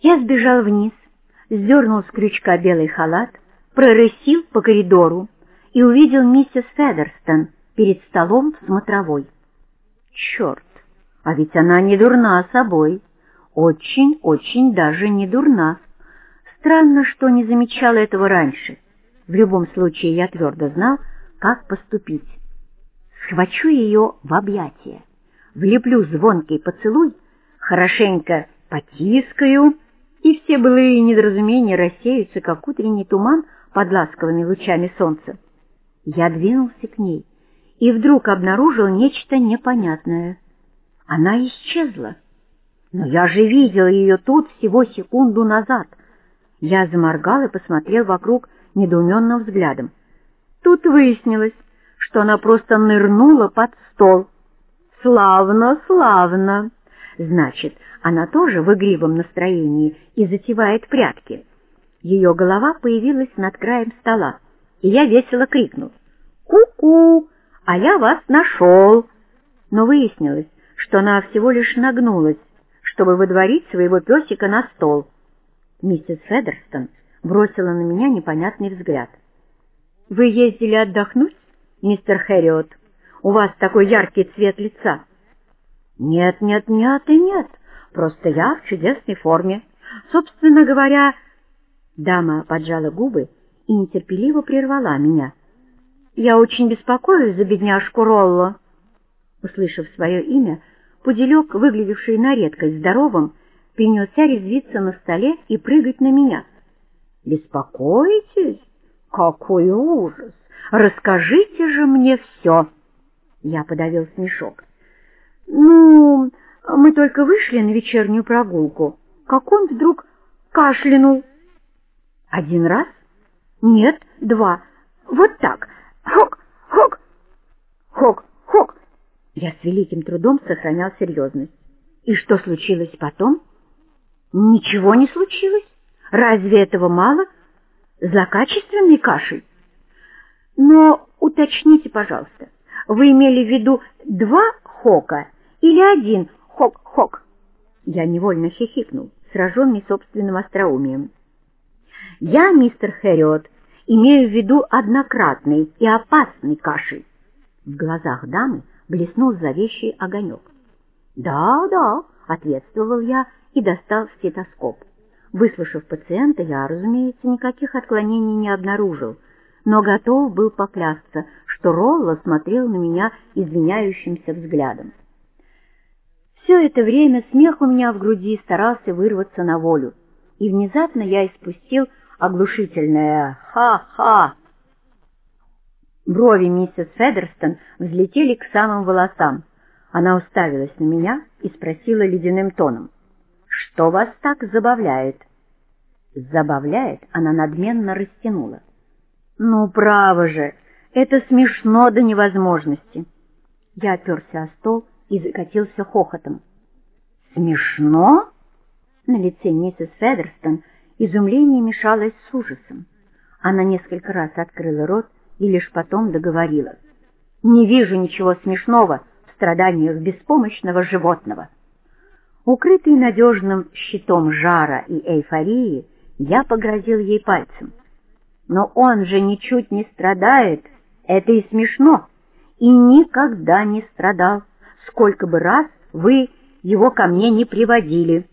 Я сбежал вниз, сдернул с крючка белый халат, прорысил по коридору и увидел миссис Федерстон перед столом в смотровой. Черт, а ведь она не дурна собой, очень-очень даже не дурна. Странно, что не замечала этого раньше. В любом случае, я твердо знал, как поступить. Схвачу ее в объятия, влеплю звонкий поцелуй, хорошенько потискаю, и все былые недоразумения рассеются, как утренний туман под ласковыми лучами солнца. Я двинулся к ней и вдруг обнаружил нечто непонятное. Она исчезла. Но я же видел ее тут всего секунду назад. Я заморгал и посмотрел вокруг недоуменным взглядом. Тут выяснилось, что она просто нырнула под стол. Славно, славно! Значит, она тоже в игривом настроении и затевает прятки. Ее голова появилась над краем стола, и я весело крикнул. «Ку-ку! А я вас нашел!» Но выяснилось, что она всего лишь нагнулась, чтобы выдворить своего песика на стол. Миссис Федерстон бросила на меня непонятный взгляд. «Вы ездили отдохнуть, мистер Хэриот? У вас такой яркий цвет лица». «Нет, нет, нет и нет, просто я в чудесной форме. Собственно говоря...» Дама поджала губы и нетерпеливо прервала меня. «Я очень беспокоюсь за бедняжку Ролло». Услышав свое имя, пуделек, выглядевший на редкость здоровым, принялся резвиться на столе и прыгать на меня. «Беспокоитесь? Какой ужас! Расскажите же мне все!» Я подавил смешок. «Ну, мы только вышли на вечернюю прогулку, как он вдруг кашлянул». «Один раз?» «Нет, два. Вот так. Хок, хок, хок, хок». Я с великим трудом сохранял серьезность. «И что случилось потом?» «Ничего не случилось. Разве этого мало? Злокачественной кашей?» «Но уточните, пожалуйста, вы имели в виду два хока или один хок-хок?» Я невольно хихикнул, сраженный собственным остроумием. «Я, мистер Хэриот, имею в виду однократный и опасный кашель». В глазах дамы блеснул зловещий огонек. «Да, да», — ответствовал я и достал стетоскоп. Выслушав пациента, я, разумеется, никаких отклонений не обнаружил, но готов был поклясться, что Ролло смотрел на меня извиняющимся взглядом. Все это время смех у меня в груди старался вырваться на волю, и внезапно я испустил оглушительное «Ха-ха!». Брови миссис Федерстон взлетели к самым волосам. Она уставилась на меня и спросила ледяным тоном, «Что вас так забавляет?» «Забавляет?» — она надменно растянула. «Ну, право же, это смешно до невозможности!» Я оперся о стол и закатился хохотом. «Смешно?» На лице миссис Федерстон изумление мешалось с ужасом. Она несколько раз открыла рот и лишь потом договорила. «Не вижу ничего смешного в страданиях беспомощного животного». Укрытый надежным щитом жара и эйфории, я погрозил ей пальцем. «Но он же ничуть не страдает, это и смешно, и никогда не страдал, сколько бы раз вы его ко мне не приводили».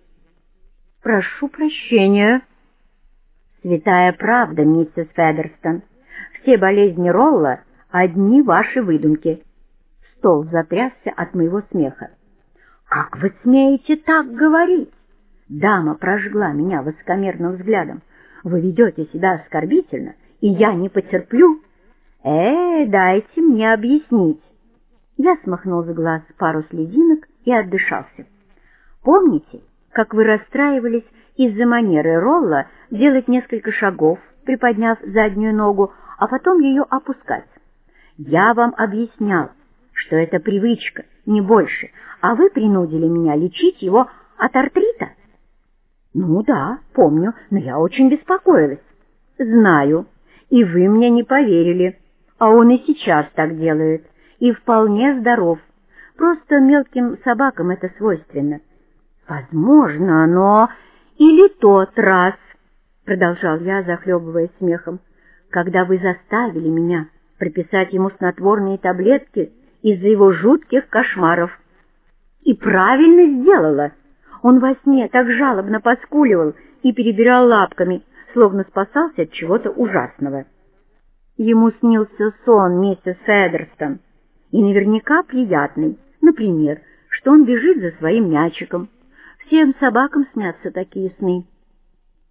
«Прошу прощения», «Святая правда, миссис Федерстон, все болезни Ролла — одни ваши выдумки». Стол затрясся от моего смеха. «Как вы смеете так говорить?» Дама прожгла меня высокомерным взглядом. «Вы ведете себя оскорбительно, и я не потерплю». «Э, дайте мне объяснить». Я смахнул с глаз пару слезинок и отдышался. «Помните, как вы расстраивались из-за манеры Ролла делать несколько шагов, приподняв заднюю ногу, а потом ее опускать. Я вам объяснял, что это привычка, не больше, а вы принудили меня лечить его от артрита. Ну да, помню, но я очень беспокоилась. Знаю, и вы мне не поверили, а он и сейчас так делает, и вполне здоров. Просто мелким собакам это свойственно. Возможно, но Или тот раз, — продолжал я, захлебываясь смехом, — когда вы заставили меня прописать ему снотворные таблетки из-за его жутких кошмаров. И правильно сделала. Он во сне так жалобно поскуливал и перебирал лапками, словно спасался от чего-то ужасного. Ему снился сон миссис Эдерстон, и наверняка приятный, например, что он бежит за своим мячиком. Всем собакам снятся такие сны.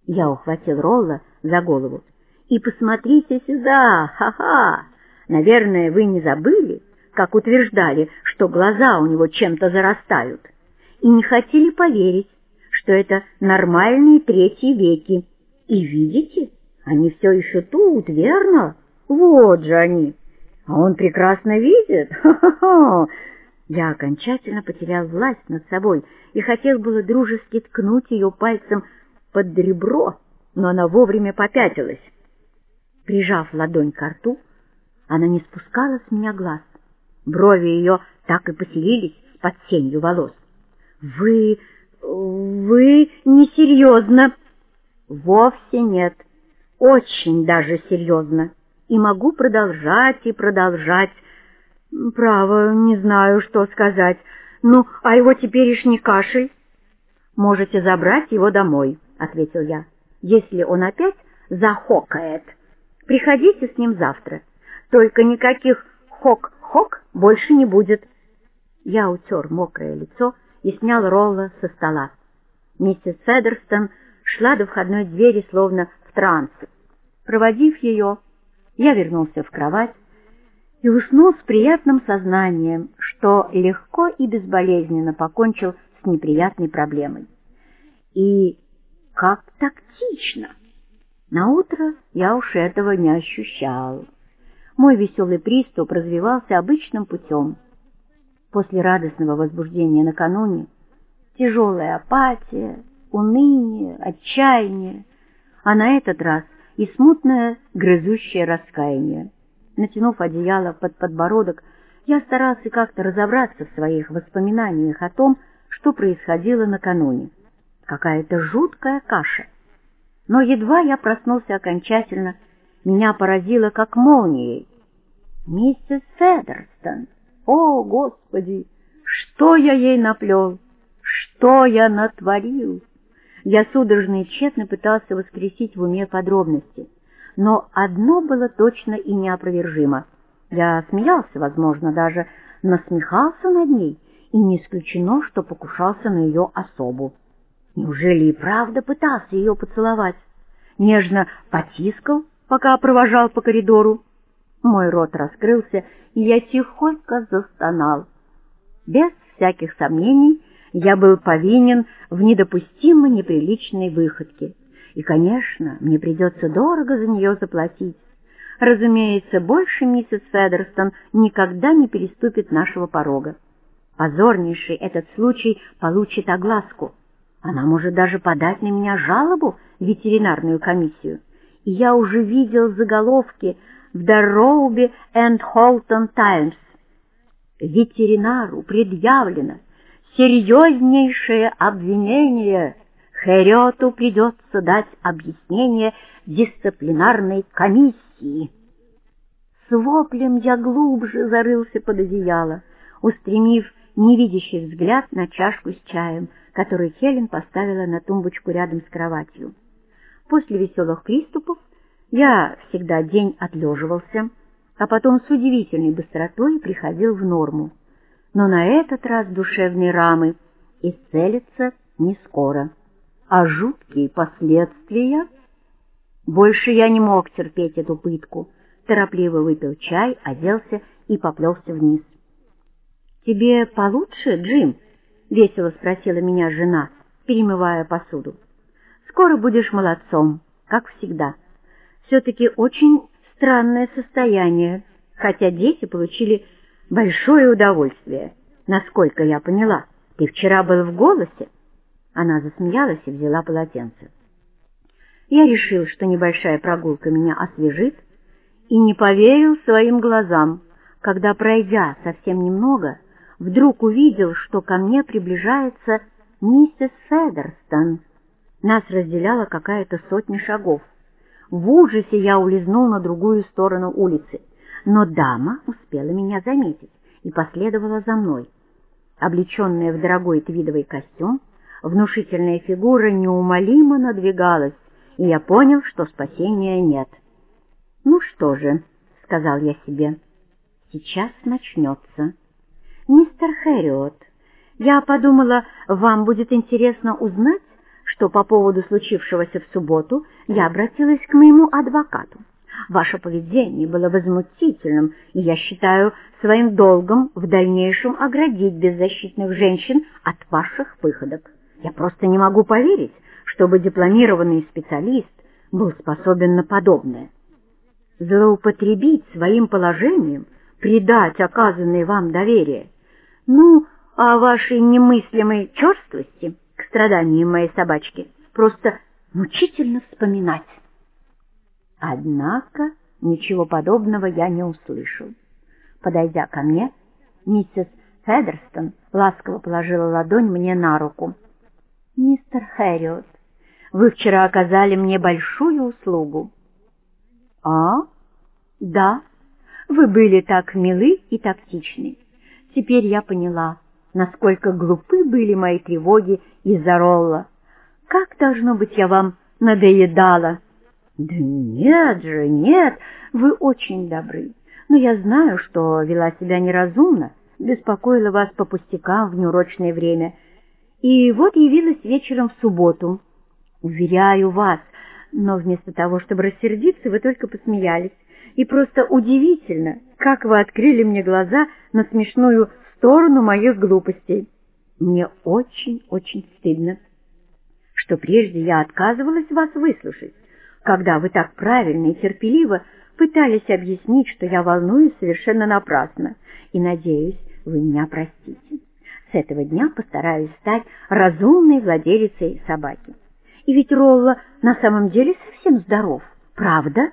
Я ухватил Ролла за голову. И посмотрите сюда, ха-ха! Наверное, вы не забыли, как утверждали, что глаза у него чем-то зарастают, и не хотели поверить, что это нормальные третьи веки. И видите, они все еще тут, верно? Вот же они. А он прекрасно видит. Ха-ха-ха! Я окончательно потерял власть над собой и хотел было дружески ткнуть ее пальцем под ребро, но она вовремя попятилась. Прижав ладонь к рту, она не спускала с меня глаз. Брови ее так и поселились под сенью волос. «Вы... вы несерьезно!» «Вовсе нет. Очень даже серьезно. И могу продолжать и продолжать. Право, не знаю, что сказать. Ну, а его теперешний кашель?» «Можете забрать его домой», — ответил я, — «если он опять захокает. Приходите с ним завтра. Только никаких хок-хок больше не будет». Я утер мокрое лицо и снял Ролла со стола. Миссис Седерстон шла до входной двери, словно в трансе. Проводив ее, я вернулся в кровать и уснул с приятным сознанием, что легко и безболезненно покончил с неприятной проблемой. И как тактично! На утро я уж этого не ощущал. Мой веселый приступ развивался обычным путем. После радостного возбуждения накануне тяжелая апатия, уныние, отчаяние, а на этот раз и смутное грызущее раскаяние. Натянув одеяло под подбородок, я старался как-то разобраться в своих воспоминаниях о том, что происходило накануне. Какая-то жуткая каша. Но едва я проснулся окончательно, меня поразило как молнией. Миссис Федерстон! О, Господи! Что я ей наплел? Что я натворил? Я судорожно и тщетно пытался воскресить в уме подробности. Но одно было точно и неопровержимо. Я смеялся, возможно, даже насмехался над ней, и не исключено, что покушался на ее особу. Неужели и правда пытался ее поцеловать? Нежно потискал, пока провожал по коридору. Мой рот раскрылся, и я тихонько застонал. Без всяких сомнений я был повинен в недопустимо неприличной выходке. И, конечно, мне придется дорого за нее заплатить. Разумеется, больше миссис Федерстон никогда не переступит нашего порога. Позорнейший этот случай получит огласку. Она может даже подать на меня жалобу в ветеринарную комиссию и я уже видел заголовки в Дарроубе энд Холтон Таймс. Ветеринару предъявлено серьезнейшее обвинение. Хэриоту придется дать объяснение дисциплинарной комиссии. С воплем я глубже зарылся под одеяло, устремив невидящий взгляд на чашку с чаем, которую Хелен поставила на тумбочку рядом с кроватью. После веселых приступов я всегда день отлеживался, а потом с удивительной быстротой приходил в норму. Но на этот раз душевные рамы исцелятся не скоро. А жуткие последствия... Больше я не мог терпеть эту пытку. Торопливо выпил чай, оделся и поплелся вниз. «Тебе получше, Джим?» — весело спросила меня жена, перемывая посуду. Скоро будешь молодцом, как всегда. Все-таки очень странное состояние, хотя дети получили большое удовольствие. Насколько я поняла, ты вчера был в голосе. Она засмеялась и взяла полотенце. Я решил, что небольшая прогулка меня освежит, и не поверил своим глазам, когда, пройдя совсем немного, вдруг увидел, что ко мне приближается миссис Федерстон. Нас разделяла какая-то сотня шагов. В ужасе я улизнул на другую сторону улицы, но дама успела меня заметить и последовала за мной. Облеченная в дорогой твидовый костюм, внушительная фигура неумолимо надвигалась, и я понял, что спасения нет. «Ну что же», — сказал я себе, — «сейчас начнется». «Мистер Хэриот, я подумала, вам будет интересно узнать, что по поводу случившегося в субботу я обратилась к моему адвокату. Ваше поведение было возмутительным, и я считаю своим долгом в дальнейшем оградить беззащитных женщин от ваших выходок. Я просто не могу поверить, чтобы дипломированный специалист был способен на подобное. Злоупотребить своим положением, предать оказанное вам доверие. Ну, а вашей немыслимой черствости к страданиям моей собачки просто мучительно вспоминать. Однако ничего подобного я не услышал. Подойдя ко мне, миссис Федерстон ласково положила ладонь мне на руку. «Мистер Хэриот, вы вчера оказали мне большую услугу». «А? Да, вы были так милы и тактичны. Теперь я поняла, насколько глупы были мои тревоги из-за Ролла. Как, должно быть, я вам надоедала?» Да нет же, нет, вы очень добры. Но я знаю, что вела себя неразумно, беспокоила вас по пустякам в неурочное время. И вот явилась вечером в субботу. Уверяю вас, но вместо того, чтобы рассердиться, вы только посмеялись. И просто удивительно, как вы открыли мне глаза на смешную сторону моих глупостей. Мне очень-очень стыдно, что прежде я отказывалась вас выслушать когда вы так правильно и терпеливо пытались объяснить, что я волнуюсь совершенно напрасно, и, надеюсь, вы меня простите. С этого дня постараюсь стать разумной владелицей собаки. И ведь Ролла на самом деле совсем здоров, правда?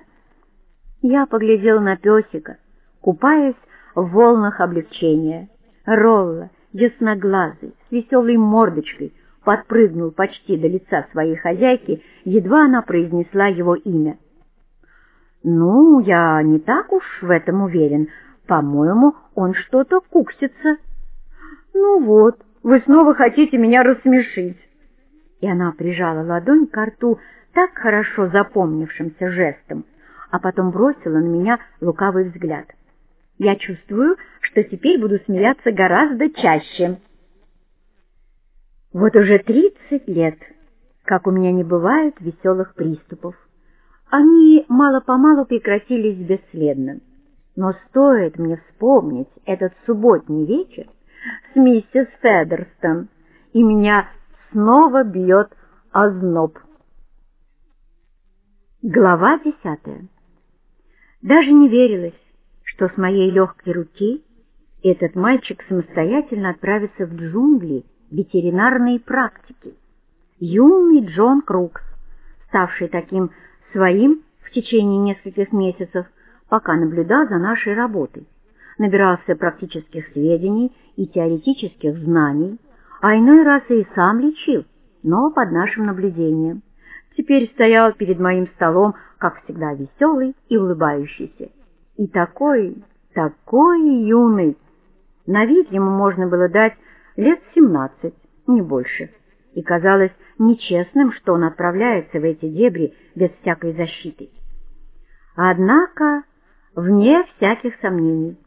Я поглядел на песика, купаясь в волнах облегчения. Ролла, ясноглазый, с веселой мордочкой, подпрыгнул почти до лица своей хозяйки, едва она произнесла его имя. «Ну, я не так уж в этом уверен. По-моему, он что-то куксится». «Ну вот, вы снова хотите меня рассмешить». И она прижала ладонь к рту так хорошо запомнившимся жестом, а потом бросила на меня лукавый взгляд. «Я чувствую, что теперь буду смеяться гораздо чаще». Вот уже тридцать лет, как у меня не бывает веселых приступов. Они мало-помалу прекратились бесследно. Но стоит мне вспомнить этот субботний вечер с миссис Федерстон, и меня снова бьет озноб. Глава десятая. Даже не верилось, что с моей легкой руки этот мальчик самостоятельно отправится в джунгли ветеринарной практики. Юный Джон Крукс, ставший таким своим в течение нескольких месяцев, пока наблюдал за нашей работой, набирался практических сведений и теоретических знаний, а иной раз и сам лечил, но под нашим наблюдением. Теперь стоял перед моим столом, как всегда, веселый и улыбающийся. И такой, такой юный. На вид ему можно было дать лет семнадцать, не больше, и казалось нечестным, что он отправляется в эти дебри без всякой защиты. Однако, вне всяких сомнений,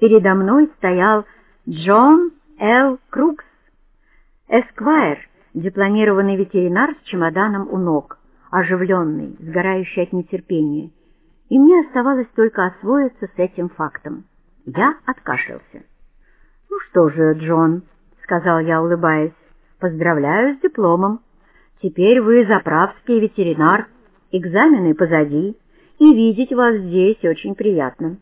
передо мной стоял Джон Л. Крукс, эсквайр, дипломированный ветеринар с чемоданом у ног, оживленный, сгорающий от нетерпения, и мне оставалось только освоиться с этим фактом. Я откашлялся. «Ну что же, Джон», — сказал я, улыбаясь, — «поздравляю с дипломом. Теперь вы заправский ветеринар, экзамены позади, и видеть вас здесь очень приятно.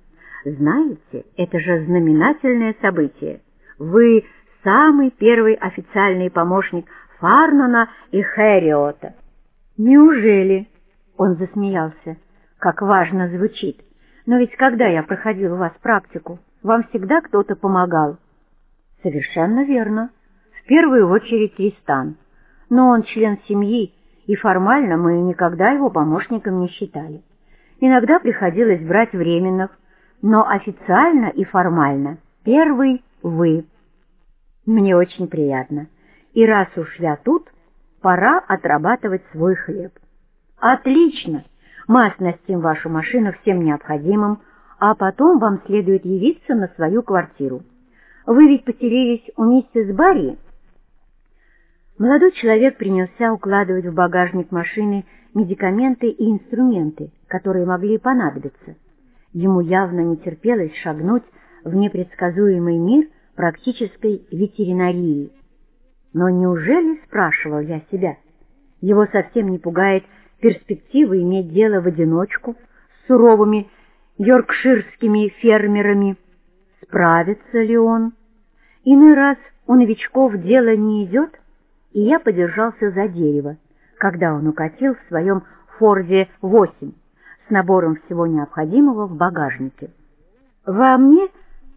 Знаете, это же знаменательное событие. Вы самый первый официальный помощник Фарнона и Хэриота». «Неужели?» — он засмеялся. «Как важно звучит. Но ведь когда я проходил у вас практику, вам всегда кто-то помогал». Совершенно верно. В первую очередь Тристан. но он член семьи, и формально мы никогда его помощником не считали. Иногда приходилось брать временных, но официально и формально первый вы. Мне очень приятно. И раз уж я тут, пора отрабатывать свой хлеб. Отлично! Мы оснастим вашу машину всем необходимым, а потом вам следует явиться на свою квартиру. Вы ведь поселились у миссис Барри? Молодой человек принялся укладывать в багажник машины медикаменты и инструменты, которые могли понадобиться. Ему явно не терпелось шагнуть в непредсказуемый мир практической ветеринарии. Но неужели, спрашивал я себя, его совсем не пугает перспектива иметь дело в одиночку с суровыми йоркширскими фермерами? Справится ли он? Иной раз у новичков дело не идет, и я подержался за дерево, когда он укатил в своем «Форде-8» с набором всего необходимого в багажнике. Во мне,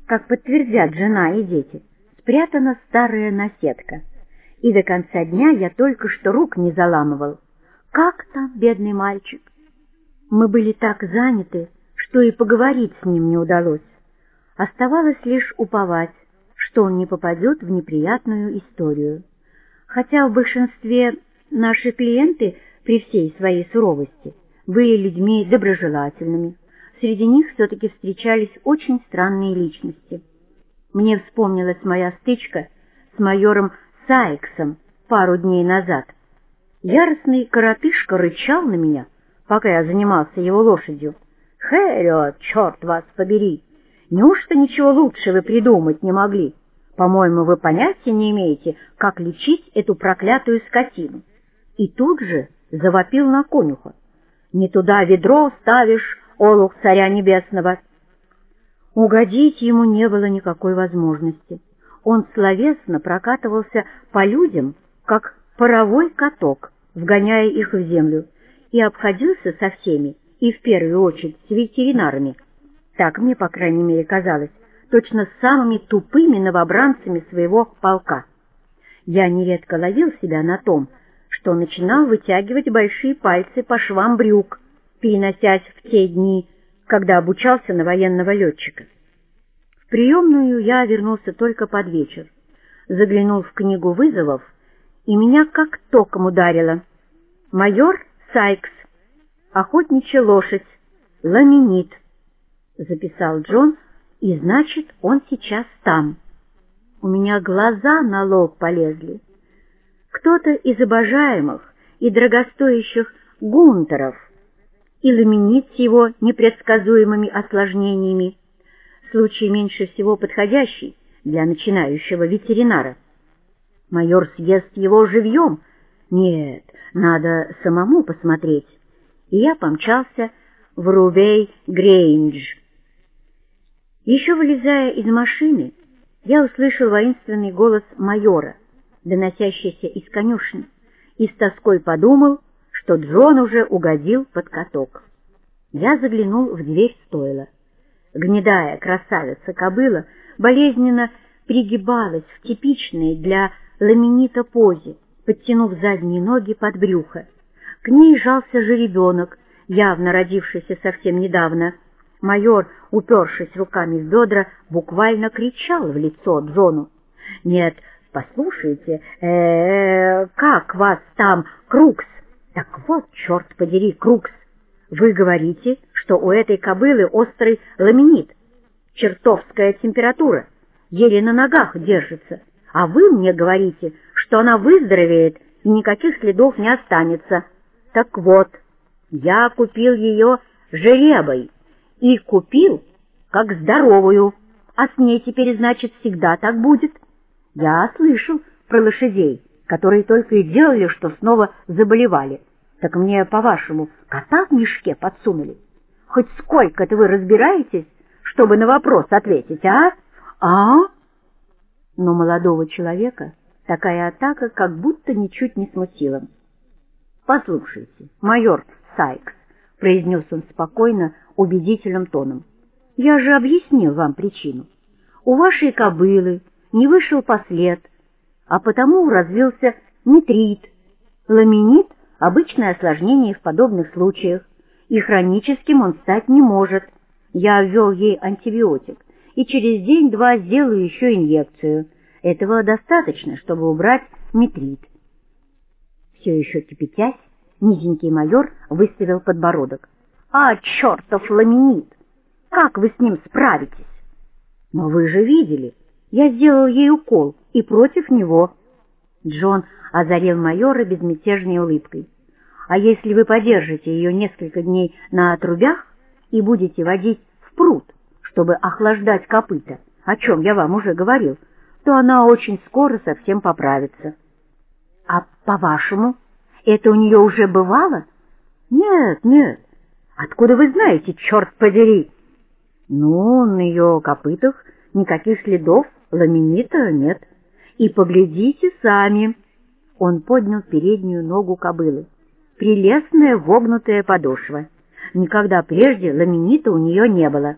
как подтвердят жена и дети, спрятана старая наседка, и до конца дня я только что рук не заламывал. Как там, бедный мальчик? Мы были так заняты, что и поговорить с ним не удалось. Оставалось лишь уповать, что он не попадет в неприятную историю хотя в большинстве наши клиенты при всей своей суровости были людьми доброжелательными, среди них все-таки встречались очень странные личности. Мне вспомнилась моя стычка с майором Сайксом пару дней назад. Яростный коротышка рычал на меня, пока я занимался его лошадью. «Хэриот, черт вас побери! Неужто ничего лучше вы придумать не могли?» По-моему, вы понятия не имеете, как лечить эту проклятую скотину. И тут же завопил на конюха. Не туда ведро ставишь, олух царя небесного. Угодить ему не было никакой возможности. Он словесно прокатывался по людям, как паровой каток, вгоняя их в землю, и обходился со всеми, и в первую очередь с ветеринарами. Так мне, по крайней мере, казалось, точно самыми тупыми новобранцами своего полка. Я нередко ловил себя на том, что начинал вытягивать большие пальцы по швам брюк, переносясь в те дни, когда обучался на военного летчика. В приемную я вернулся только под вечер, заглянул в книгу вызовов, и меня как током ударило. Майор Сайкс, охотничья лошадь, ламинит, записал Джон, и значит, он сейчас там. У меня глаза на лоб полезли. Кто-то из обожаемых и дорогостоящих гунтеров и с его непредсказуемыми осложнениями, случай меньше всего подходящий для начинающего ветеринара. Майор съест его живьем. Нет, надо самому посмотреть. И я помчался в Рувей-Грейндж. Еще вылезая из машины, я услышал воинственный голос майора, доносящийся из конюшни, и с тоской подумал, что Джон уже угодил под каток. Я заглянул в дверь стойла. Гнедая красавица-кобыла болезненно пригибалась в типичной для ламинита позе, подтянув задние ноги под брюхо. К ней жался жеребенок, явно родившийся совсем недавно, Майор, упершись руками в бедра, буквально кричал в лицо Джону. «Нет, послушайте, э, -э как вас там, Крукс?» «Так вот, черт подери, Крукс, вы говорите, что у этой кобылы острый ламинит, чертовская температура, еле на ногах держится, а вы мне говорите, что она выздоровеет и никаких следов не останется. Так вот, я купил ее жеребой» и купил, как здоровую, а с ней теперь, значит, всегда так будет. Я слышал про лошадей, которые только и делали, что снова заболевали. Так мне, по-вашему, кота в мешке подсунули? Хоть сколько-то вы разбираетесь, чтобы на вопрос ответить, а? А? Но молодого человека такая атака как будто ничуть не смутила. «Послушайте, майор Сайкс», — произнес он спокойно, убедительным тоном. «Я же объяснил вам причину. У вашей кобылы не вышел послед, а потому развился нитрит Ламинит – обычное осложнение в подобных случаях, и хроническим он стать не может. Я ввел ей антибиотик, и через день-два сделаю еще инъекцию. Этого достаточно, чтобы убрать метрит. Все еще кипятясь, низенький майор выставил подбородок. «А, чертов ламинит! Как вы с ним справитесь?» «Но вы же видели, я сделал ей укол и против него». Джон озарил майора безмятежной улыбкой. «А если вы подержите ее несколько дней на отрубях и будете водить в пруд, чтобы охлаждать копыта, о чем я вам уже говорил, то она очень скоро совсем поправится». «А по-вашему, это у нее уже бывало?» «Нет, нет. Откуда вы знаете, черт подери?» Ну, на ее копытах никаких следов ламинита нет. И поглядите сами. Он поднял переднюю ногу кобылы. Прелестная вогнутая подошва. Никогда прежде ламинита у нее не было.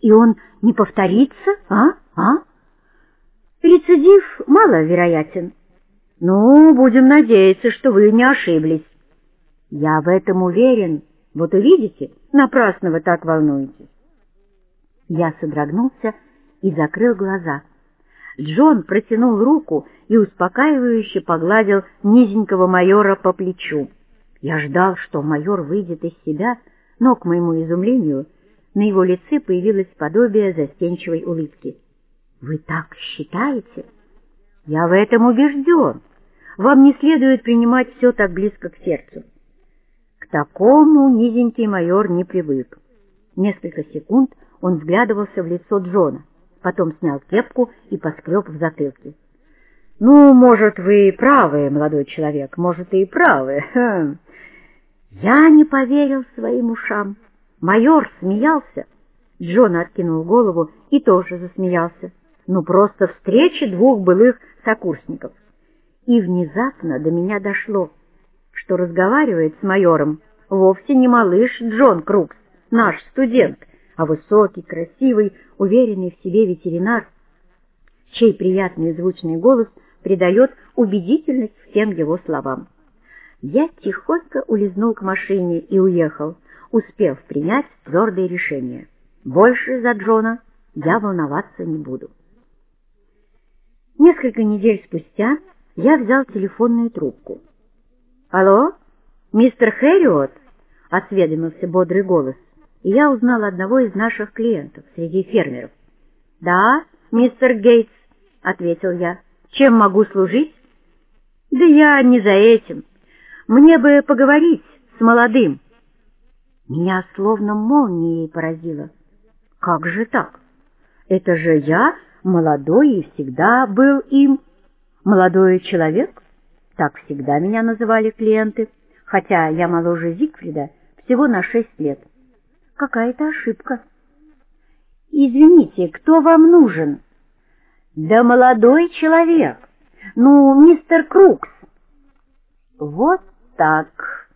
И он не повторится, а? А? Рецидив маловероятен. Ну, будем надеяться, что вы не ошиблись. Я в этом уверен. Вот увидите, напрасно вы так волнуетесь. Я содрогнулся и закрыл глаза. Джон протянул руку и успокаивающе погладил низенького майора по плечу. Я ждал, что майор выйдет из себя, но, к моему изумлению, на его лице появилось подобие застенчивой улыбки. «Вы так считаете?» «Я в этом убежден. Вам не следует принимать все так близко к сердцу». Такому низенький майор не привык. Несколько секунд он взглядывался в лицо Джона, потом снял кепку и поскреб в затылке. «Ну, может, вы и правы, молодой человек, может, и правы. Хм. Я не поверил своим ушам. Майор смеялся. Джон откинул голову и тоже засмеялся. Ну, просто встреча двух былых сокурсников. И внезапно до меня дошло, что разговаривает с майором вовсе не малыш Джон Крукс, наш студент, а высокий, красивый, уверенный в себе ветеринар, чей приятный звучный голос придает убедительность всем его словам. Я тихонько улизнул к машине и уехал, успев принять твердое решение. Больше за Джона я волноваться не буду. Несколько недель спустя я взял телефонную трубку. «Алло, мистер Хэриот?» — осведомился бодрый голос и я узнал одного из наших клиентов среди фермеров. «Да, мистер Гейтс», — ответил я, — «чем могу служить?» «Да я не за этим. Мне бы поговорить с молодым». Меня словно молнией поразило. «Как же так? Это же я, молодой и всегда был им. Молодой человек?» Так всегда меня называли клиенты, хотя я моложе Зигфрида всего на шесть лет какая-то ошибка. Извините, кто вам нужен? Да молодой человек. Ну, мистер Крукс. Вот так.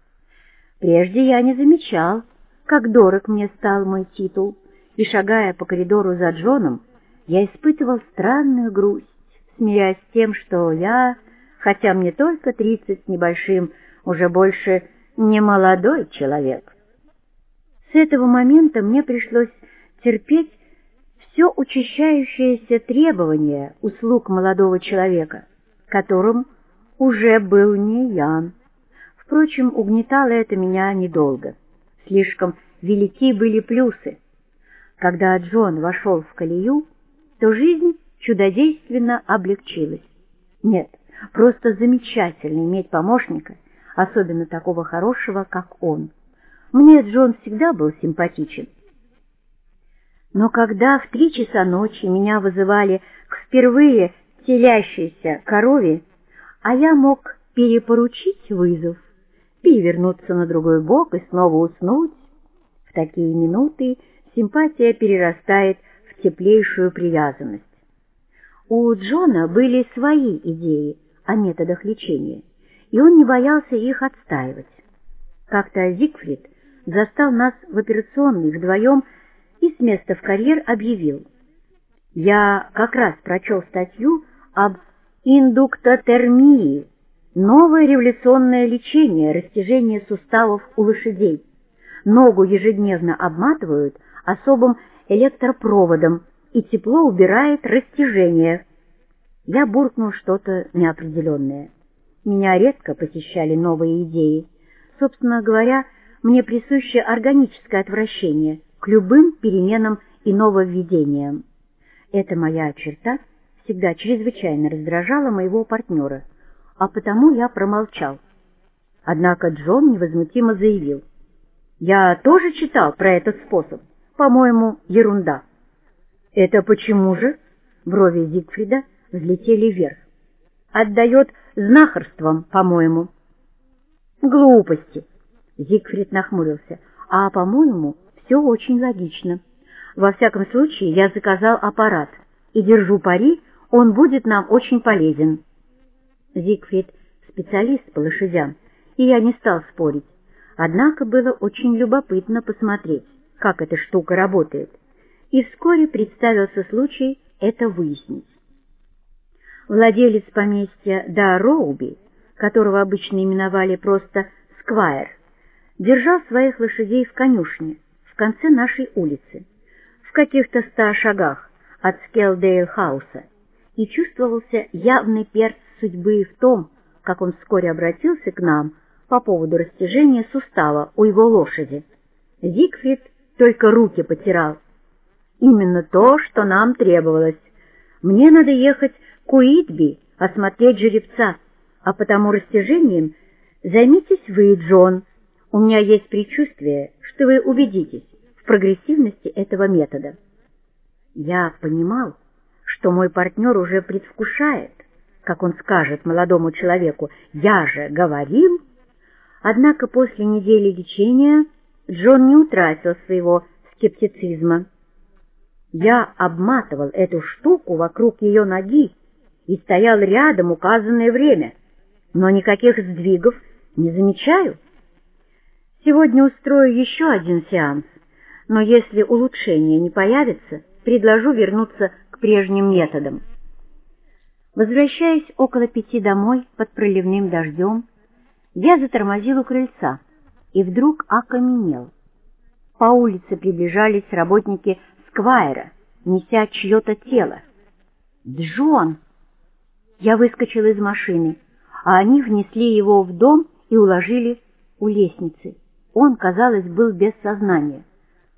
Прежде я не замечал, как дорог мне стал мой титул, и, шагая по коридору за Джоном, я испытывал странную грусть, смеясь тем, что я, хотя мне только тридцать с небольшим, уже больше не молодой человек. С этого момента мне пришлось терпеть все учащающееся требование услуг молодого человека, которым уже был не я. Впрочем, угнетало это меня недолго. Слишком велики были плюсы. Когда Джон вошел в колею, то жизнь чудодейственно облегчилась. Нет, просто замечательно иметь помощника, особенно такого хорошего, как он. Мне Джон всегда был симпатичен. Но когда в три часа ночи меня вызывали к впервые телящейся корове, а я мог перепоручить вызов, перевернуться на другой бок и снова уснуть, в такие минуты симпатия перерастает в теплейшую привязанность. У Джона были свои идеи о методах лечения, и он не боялся их отстаивать. Как-то Зигфрид застал нас в операционной вдвоем и с места в карьер объявил. Я как раз прочел статью об индуктотермии. Новое революционное лечение растяжения суставов у лошадей. Ногу ежедневно обматывают особым электропроводом, и тепло убирает растяжение. Я буркнул что-то неопределенное. Меня редко посещали новые идеи. Собственно говоря, мне присуще органическое отвращение к любым переменам и нововведениям. Эта моя черта всегда чрезвычайно раздражала моего партнера, а потому я промолчал. Однако Джон невозмутимо заявил. «Я тоже читал про этот способ. По-моему, ерунда». «Это почему же?» Брови Зигфрида взлетели вверх. «Отдает знахарством, по-моему». «Глупости!» Зигфрид нахмурился. «А, по-моему, все очень логично. Во всяком случае, я заказал аппарат, и держу пари, он будет нам очень полезен». Зигфрид — специалист по лошадям, и я не стал спорить. Однако было очень любопытно посмотреть, как эта штука работает и вскоре представился случай это выяснить. Владелец поместья Роуби, которого обычно именовали просто Сквайр, держал своих лошадей в конюшне в конце нашей улицы, в каких-то ста шагах от Скелдейл-хауса, и чувствовался явный перст судьбы в том, как он вскоре обратился к нам по поводу растяжения сустава у его лошади. Зигфрид только руки потирал, Именно то, что нам требовалось. Мне надо ехать к Уитби, осмотреть жеребца, а потому растяжением займитесь вы, Джон. У меня есть предчувствие, что вы убедитесь в прогрессивности этого метода. Я понимал, что мой партнер уже предвкушает, как он скажет молодому человеку «я же говорил». Однако после недели лечения Джон не утратил своего скептицизма. Я обматывал эту штуку вокруг ее ноги и стоял рядом указанное время, но никаких сдвигов не замечаю. Сегодня устрою еще один сеанс, но если улучшение не появится, предложу вернуться к прежним методам. Возвращаясь около пяти домой под проливным дождем, я затормозил у крыльца и вдруг окаменел. По улице приближались работники Сквайра, неся чье-то тело. «Джон!» Я выскочил из машины, а они внесли его в дом и уложили у лестницы. Он, казалось, был без сознания.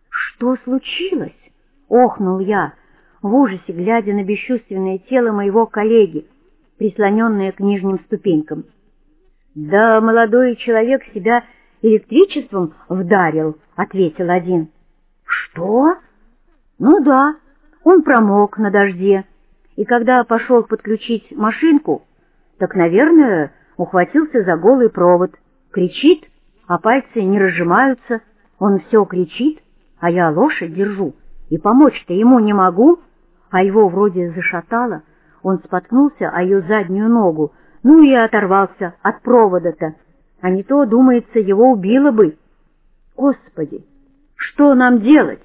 «Что случилось?» — охнул я, в ужасе глядя на бесчувственное тело моего коллеги, прислоненное к нижним ступенькам. «Да молодой человек себя электричеством вдарил», — ответил один. «Что?» Ну да, он промок на дожде, и когда пошел подключить машинку, так, наверное, ухватился за голый провод. Кричит, а пальцы не разжимаются. Он все кричит, а я лошадь держу, и помочь-то ему не могу, а его вроде зашатало. Он споткнулся о ее заднюю ногу, ну и оторвался от провода-то, а не то, думается, его убило бы. Господи, что нам делать?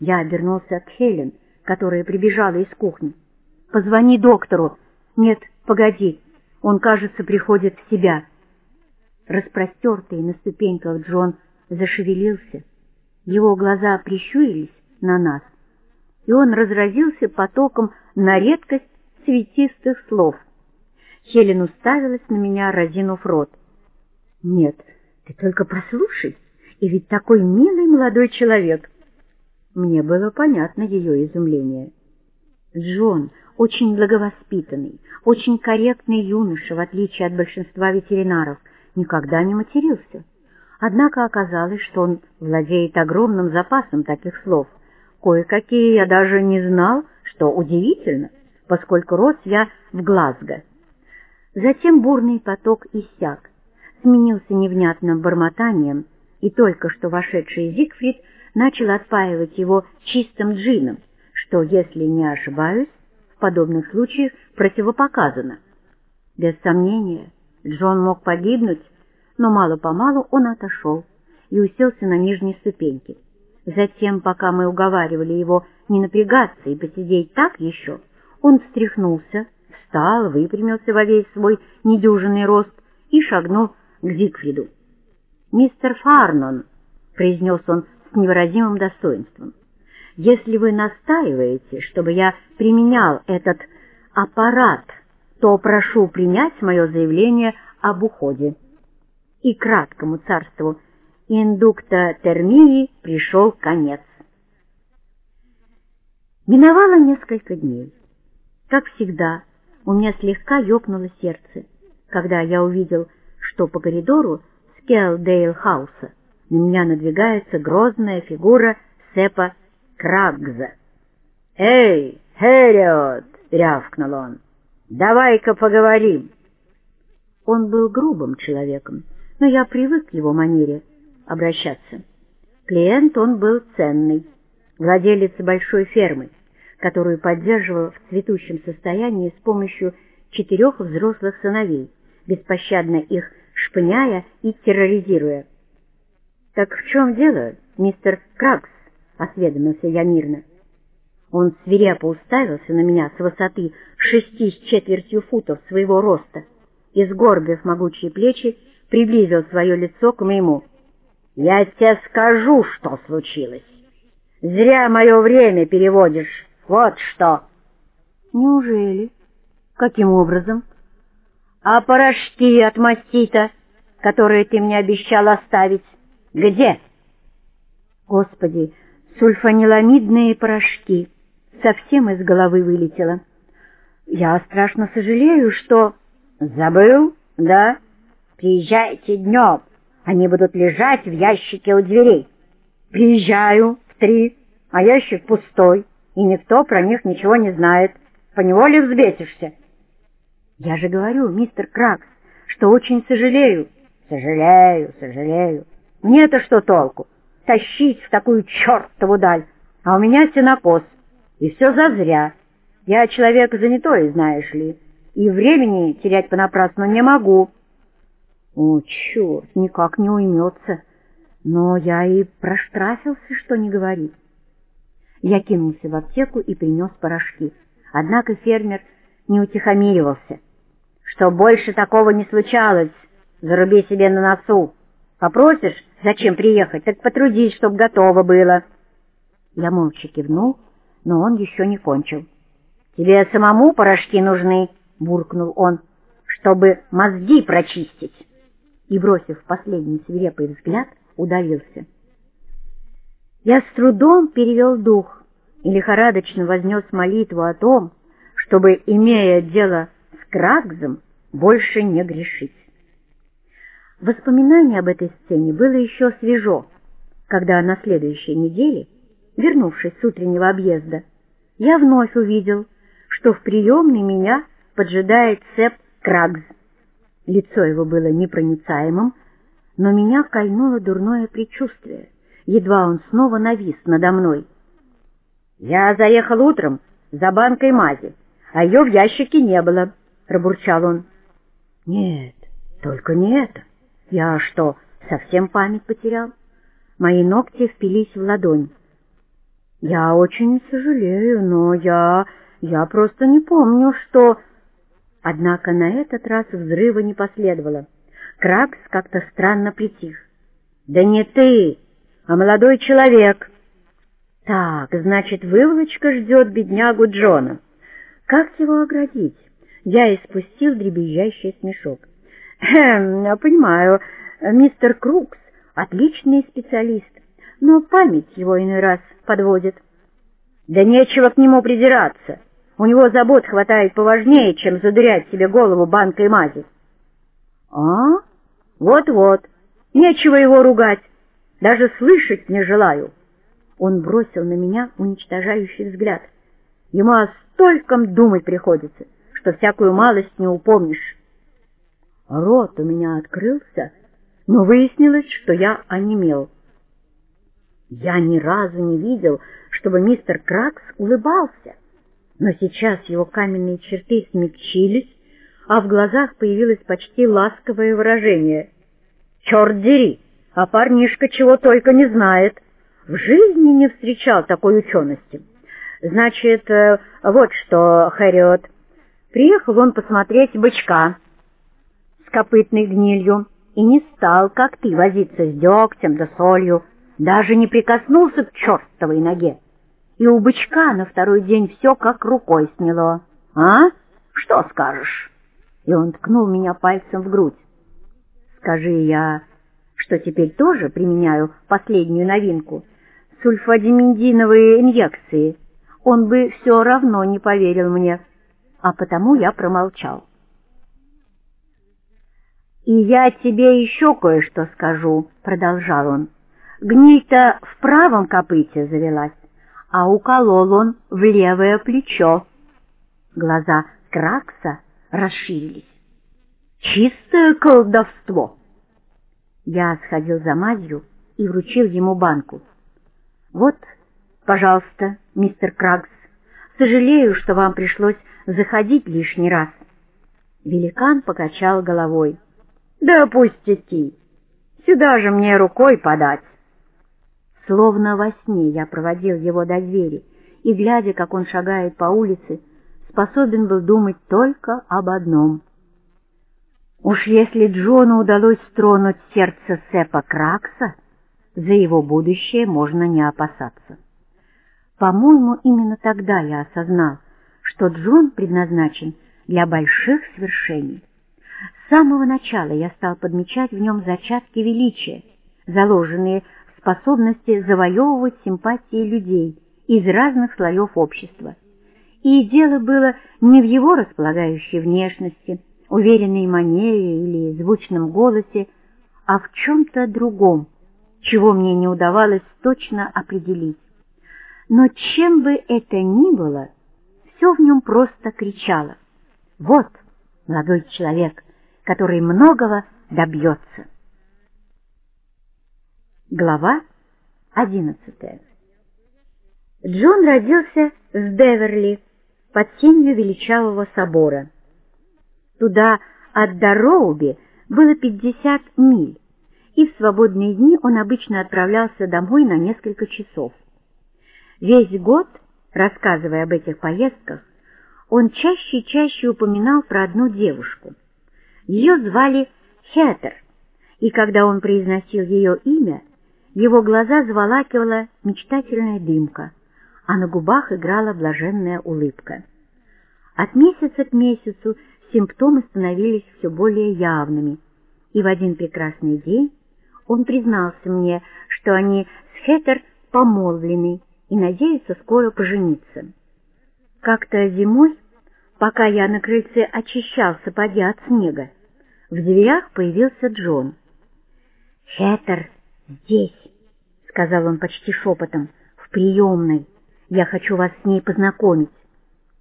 Я обернулся к Хелен, которая прибежала из кухни. «Позвони доктору». «Нет, погоди, он, кажется, приходит в себя». Распростертый на ступеньках Джон зашевелился. Его глаза прищурились на нас, и он разразился потоком на редкость цветистых слов. Хелен уставилась на меня, разинув рот. «Нет, ты только послушай, и ведь такой милый молодой человек». Мне было понятно ее изумление. Джон, очень благовоспитанный, очень корректный юноша, в отличие от большинства ветеринаров, никогда не матерился. Однако оказалось, что он владеет огромным запасом таких слов. Кое-какие я даже не знал, что удивительно, поскольку рос я в Глазго. Затем бурный поток иссяк, сменился невнятным бормотанием, и только что вошедший Зигфрид начал отпаивать его чистым джином, что, если не ошибаюсь, в подобных случаях противопоказано. Без сомнения, Джон мог погибнуть, но мало-помалу он отошел и уселся на нижней ступеньке. Затем, пока мы уговаривали его не напрягаться и посидеть так еще, он встряхнулся, встал, выпрямился во весь свой недюжинный рост и шагнул к Зигфриду. «Мистер Фарнон», — произнес он с невыразимым достоинством, — «если вы настаиваете, чтобы я применял этот аппарат, то прошу принять мое заявление об уходе». И краткому царству индуктотермии пришел конец. Миновало несколько дней. Как всегда, у меня слегка ёкнуло сердце, когда я увидел, что по коридору Скелдейл-хауса на меня надвигается грозная фигура Сепа Крагза. «Эй, Хэриот!» — рявкнул он. «Давай-ка поговорим!» Он был грубым человеком, но я привык к его манере обращаться. Клиент он был ценный, владелец большой фермы, которую поддерживал в цветущем состоянии с помощью четырех взрослых сыновей, беспощадно их шпыняя и терроризируя. «Так в чем дело, мистер Кракс?» — осведомился я мирно. Он свирепо уставился на меня с высоты шести с четвертью футов своего роста и, сгорбив могучие плечи, приблизил свое лицо к моему. «Я тебе скажу, что случилось. Зря мое время переводишь. Вот что!» «Неужели? Каким образом?» «А порошки от мастита, которые ты мне обещал оставить, где?» «Господи, сульфаниламидные порошки!» Совсем из головы вылетело. «Я страшно сожалею, что...» «Забыл, да? Приезжайте днем, они будут лежать в ящике у дверей. Приезжаю в три, а ящик пустой, и никто про них ничего не знает. Поневоле взбесишься». «Я же говорю, мистер Кракс, что очень сожалею». «Сожалею, сожалею. Мне-то что толку? Тащить в такую чертову даль, а у меня сенокос, и все зазря. Я человек занятой, знаешь ли, и времени терять понапрасну не могу». «О, черт, никак не уймется. Но я и проштрафился, что не говори». Я кинулся в аптеку и принес порошки. Однако фермер не утихомиривался. «Что больше такого не случалось, заруби себе на носу. Попросишь, зачем приехать, так потрудись, чтоб готово было». Я молча кивнул, но он еще не кончил. «Тебе самому порошки нужны?» — буркнул он, — «чтобы мозги прочистить». И, бросив последний свирепый взгляд, удалился. Я с трудом перевел дух и лихорадочно вознес молитву о том, чтобы, имея дело с Крагзом, больше не грешить. Воспоминание об этой сцене было еще свежо, когда на следующей неделе, вернувшись с утреннего объезда, я вновь увидел, что в приемной меня поджидает Сеп Крагз. Лицо его было непроницаемым, но меня кольнуло дурное предчувствие — едва он снова навис надо мной. «Я заехал утром за банкой мази, а ее в ящике не было», — пробурчал он. «Нет, только не это. Я что, совсем память потерял?» Мои ногти впились в ладонь. «Я очень сожалею, но я... я просто не помню, что...» Однако на этот раз взрыва не последовало. Кракс как-то странно притих. «Да не ты!» а молодой человек. Так, значит, выволочка ждет беднягу Джона. Как его оградить? Я испустил дребезжащий смешок. Хм, понимаю, мистер Крукс отличный специалист, но память его иной раз подводит. Да нечего к нему придираться. У него забот хватает поважнее, чем задырять себе голову банкой мази. А? Вот-вот. Нечего его ругать. Даже слышать не желаю. Он бросил на меня уничтожающий взгляд. Ему о стольком думать приходится, что всякую малость не упомнишь. Рот у меня открылся, но выяснилось, что я онемел. Я ни разу не видел, чтобы мистер Кракс улыбался, но сейчас его каменные черты смягчились, а в глазах появилось почти ласковое выражение. «Черт дери!» а парнишка чего только не знает. В жизни не встречал такой учености. Значит, э, вот что, Хэриот, Приехал он посмотреть бычка с копытной гнилью и не стал, как ты, возиться с дегтем да солью, даже не прикоснулся к чертовой ноге. И у бычка на второй день все как рукой сняло. А? Что скажешь? И он ткнул меня пальцем в грудь. Скажи я, что теперь тоже применяю последнюю новинку — сульфадиминдиновые инъекции. Он бы все равно не поверил мне, а потому я промолчал. «И я тебе еще кое-что скажу», — продолжал он. «Гниль-то в правом копыте завелась, а уколол он в левое плечо». Глаза Кракса расширились. «Чистое колдовство!» Я сходил за мазью и вручил ему банку. «Вот, пожалуйста, мистер Кракс, сожалею, что вам пришлось заходить лишний раз». Великан покачал головой. Да пустяки! Сюда же мне рукой подать. Словно во сне я проводил его до двери, и, глядя, как он шагает по улице, способен был думать только об одном. Уж если Джону удалось стронуть сердце Сепа Кракса, за его будущее можно не опасаться. По-моему, именно тогда я осознал, что Джон предназначен для больших свершений. Самого начала я стал подмечать в нем зачатки величия, заложенные в способности завоевывать симпатии людей из разных слоев общества. И дело было не в его располагающей внешности, уверенной манере или звучном голосе, а в чем-то другом, чего мне не удавалось точно определить. Но чем бы это ни было, все в нем просто кричало. «Вот, молодой человек, который многого добьется. Глава одиннадцатая Джон родился в Беверли под тенью величавого собора. Туда от Дарроуби было пятьдесят миль, и в свободные дни он обычно отправлялся домой на несколько часов. Весь год, рассказывая об этих поездках, он чаще и чаще упоминал про одну девушку — ее звали Хетер, и когда он произносил ее имя, его глаза заволакивала мечтательная дымка, а на губах играла блаженная улыбка. От месяца к месяцу симптомы становились все более явными, и в один прекрасный день он признался мне, что они с Хетер помолвлены и надеются скоро пожениться. Как-то зимой, пока я на крыльце очищал сапоги от снега, в дверях появился Джон. «Хеттер здесь», — сказал он почти шепотом, — «в приемной. Я хочу вас с ней познакомить».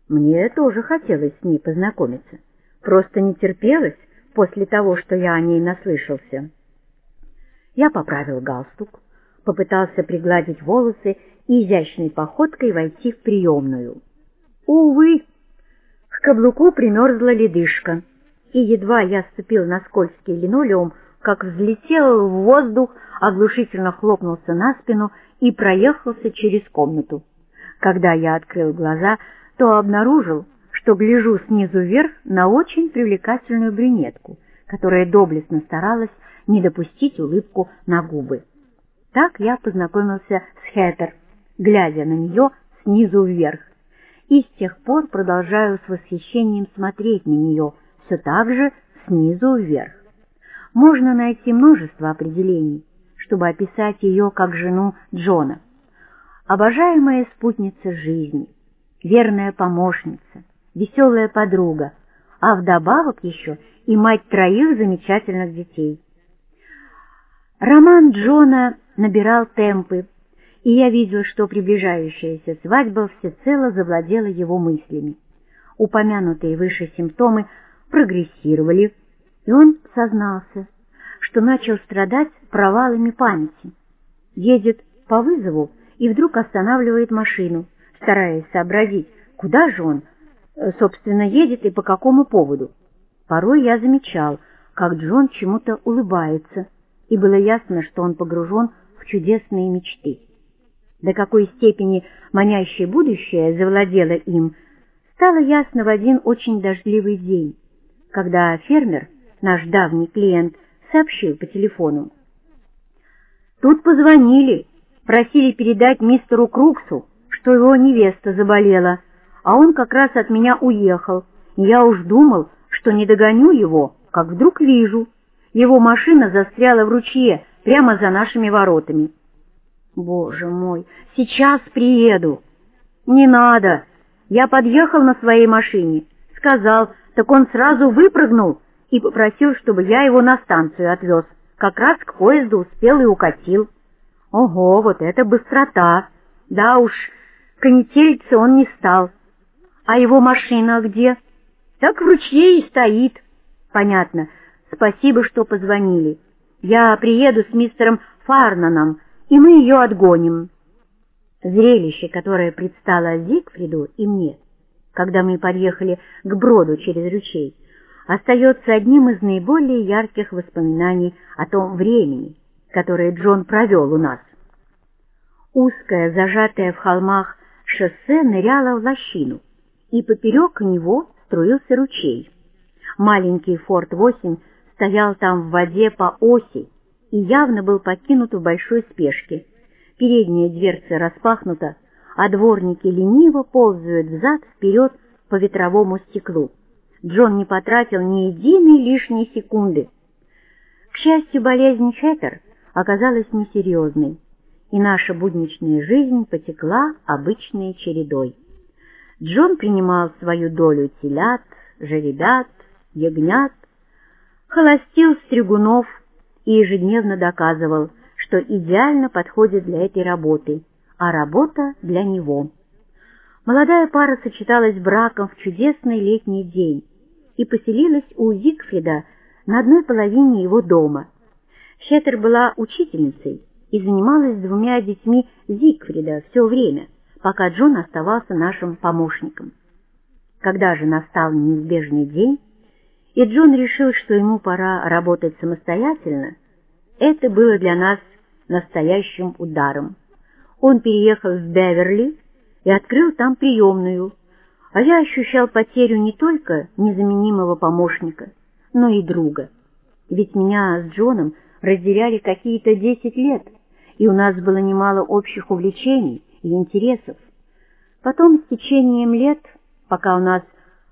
Мне тоже хотелось с ней познакомиться. Просто не терпелось после того, что я о ней наслышался. Я поправил галстук, попытался пригладить волосы и изящной походкой войти в приемную. Увы, к каблуку примерзла ледышка и едва я ступил на скользкий линолеум, как взлетел в воздух, оглушительно хлопнулся на спину и проехался через комнату. Когда я открыл глаза, то обнаружил, что гляжу снизу вверх на очень привлекательную брюнетку, которая доблестно старалась не допустить улыбку на губы. Так я познакомился с Хеттер, глядя на нее снизу вверх, и с тех пор продолжаю с восхищением смотреть на нее — все так же снизу вверх. Можно найти множество определений, чтобы описать ее как жену Джона. Обожаемая спутница жизни, верная помощница, веселая подруга, а вдобавок еще и мать троих замечательных детей. Роман Джона набирал темпы, и я видел, что приближающаяся свадьба всецело завладела его мыслями. Упомянутые выше симптомы прогрессировали, и он сознался, что начал страдать провалами памяти. Едет по вызову и вдруг останавливает машину, стараясь сообразить, куда же он, э, собственно, едет и по какому поводу. Порой я замечал, как Джон чему-то улыбается, и было ясно, что он погружен в чудесные мечты. До какой степени манящее будущее завладело им, Стало ясно в один очень дождливый день, когда фермер, наш давний клиент, сообщил по телефону. Тут позвонили, просили передать мистеру Круксу, что его невеста заболела, а он как раз от меня уехал, я уж думал, что не догоню его, как вдруг вижу, его машина застряла в ручье прямо за нашими воротами. Боже мой, сейчас приеду. Не надо. Я подъехал на своей машине, сказал, так он сразу выпрыгнул и попросил, чтобы я его на станцию отвез. Как раз к поезду успел и укатил. Ого, вот это быстрота! Да уж, конетелиться он не стал. А его машина где? Так в ручье и стоит. Понятно. Спасибо, что позвонили. Я приеду с мистером Фарнаном, и мы ее отгоним. Зрелище, которое предстало Зигфриду и мне, когда мы подъехали к броду через ручей, остается одним из наиболее ярких воспоминаний о том времени, которое Джон провел у нас. Узкое, зажатое в холмах шоссе ныряло в лощину, и поперек него струился ручей. Маленький «Форд-8» стоял там в воде по оси и явно был покинут в большой спешке. Передняя дверца распахнута, а дворники лениво ползают взад-вперед по ветровому стеклу. Джон не потратил ни единой лишней секунды. К счастью, болезнь Хэттер оказалась несерьезной, и наша будничная жизнь потекла обычной чередой. Джон принимал свою долю телят, жеребят, ягнят, холостил стригунов и ежедневно доказывал, что идеально подходит для этой работы, а работа для него. Молодая пара сочеталась браком в чудесный летний день и поселилась у Зигфрида на одной половине его дома. Щетер была учительницей и занималась двумя детьми Зигфрида все время, пока Джон оставался нашим помощником. Когда же настал неизбежный день, и Джон решил, что ему пора работать самостоятельно, это было для нас настоящим ударом. Он переехал в Беверли, и открыл там приемную, а я ощущал потерю не только незаменимого помощника, но и друга. Ведь меня с Джоном разделяли какие-то десять лет, и у нас было немало общих увлечений и интересов. Потом, с течением лет, пока у нас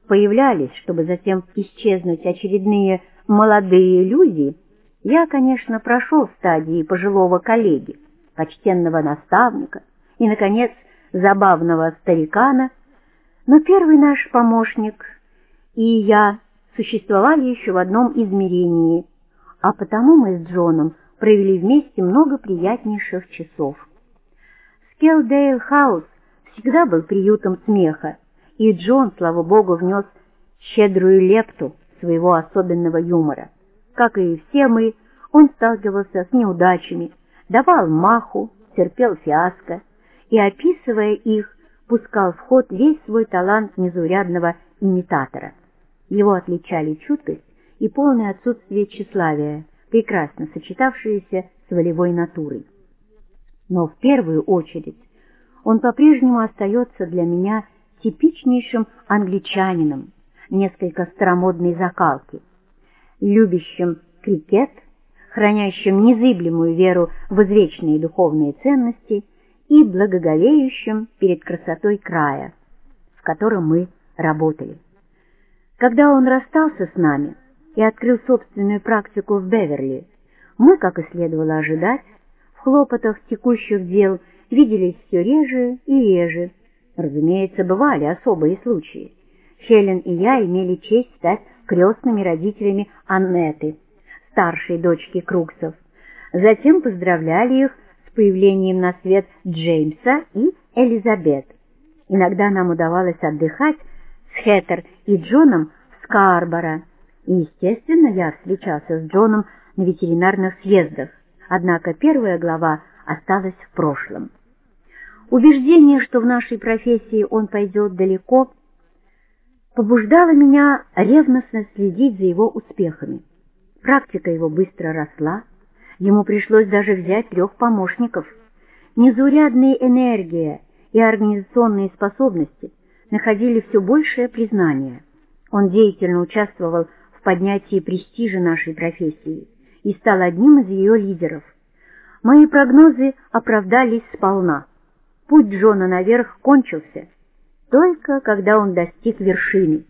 появлялись, чтобы затем исчезнуть очередные молодые люди, я, конечно, прошел стадии пожилого коллеги, почтенного наставника и, наконец, забавного старикана, но первый наш помощник и я существовали еще в одном измерении, а потому мы с Джоном провели вместе много приятнейших часов. Скелдейл Хаус всегда был приютом смеха, и Джон, слава богу, внес щедрую лепту своего особенного юмора. Как и все мы, он сталкивался с неудачами, давал маху, терпел фиаско, и, описывая их, пускал в ход весь свой талант незаурядного имитатора. Его отличали чуткость и полное отсутствие тщеславия, прекрасно сочетавшиеся с волевой натурой. Но в первую очередь он по-прежнему остается для меня типичнейшим англичанином, несколько старомодной закалки, любящим крикет, хранящим незыблемую веру в извечные духовные ценности – и благоговеющим перед красотой края, в котором мы работали. Когда он расстался с нами и открыл собственную практику в Беверли, мы, как и следовало ожидать, в хлопотах текущих дел виделись все реже и реже. Разумеется, бывали особые случаи. Хелен и я имели честь стать крестными родителями Аннеты, старшей дочки Круксов. Затем поздравляли их появлением на свет Джеймса и Элизабет. Иногда нам удавалось отдыхать с Хэттер и Джоном в Скарборо, и, естественно, я встречался с Джоном на ветеринарных съездах, однако первая глава осталась в прошлом. Убеждение, что в нашей профессии он пойдет далеко, побуждало меня ревностно следить за его успехами. Практика его быстро росла, Ему пришлось даже взять трех помощников. Незаурядная энергия и организационные способности находили все большее признание. Он деятельно участвовал в поднятии престижа нашей профессии и стал одним из ее лидеров. Мои прогнозы оправдались сполна. Путь Джона наверх кончился, только когда он достиг вершины.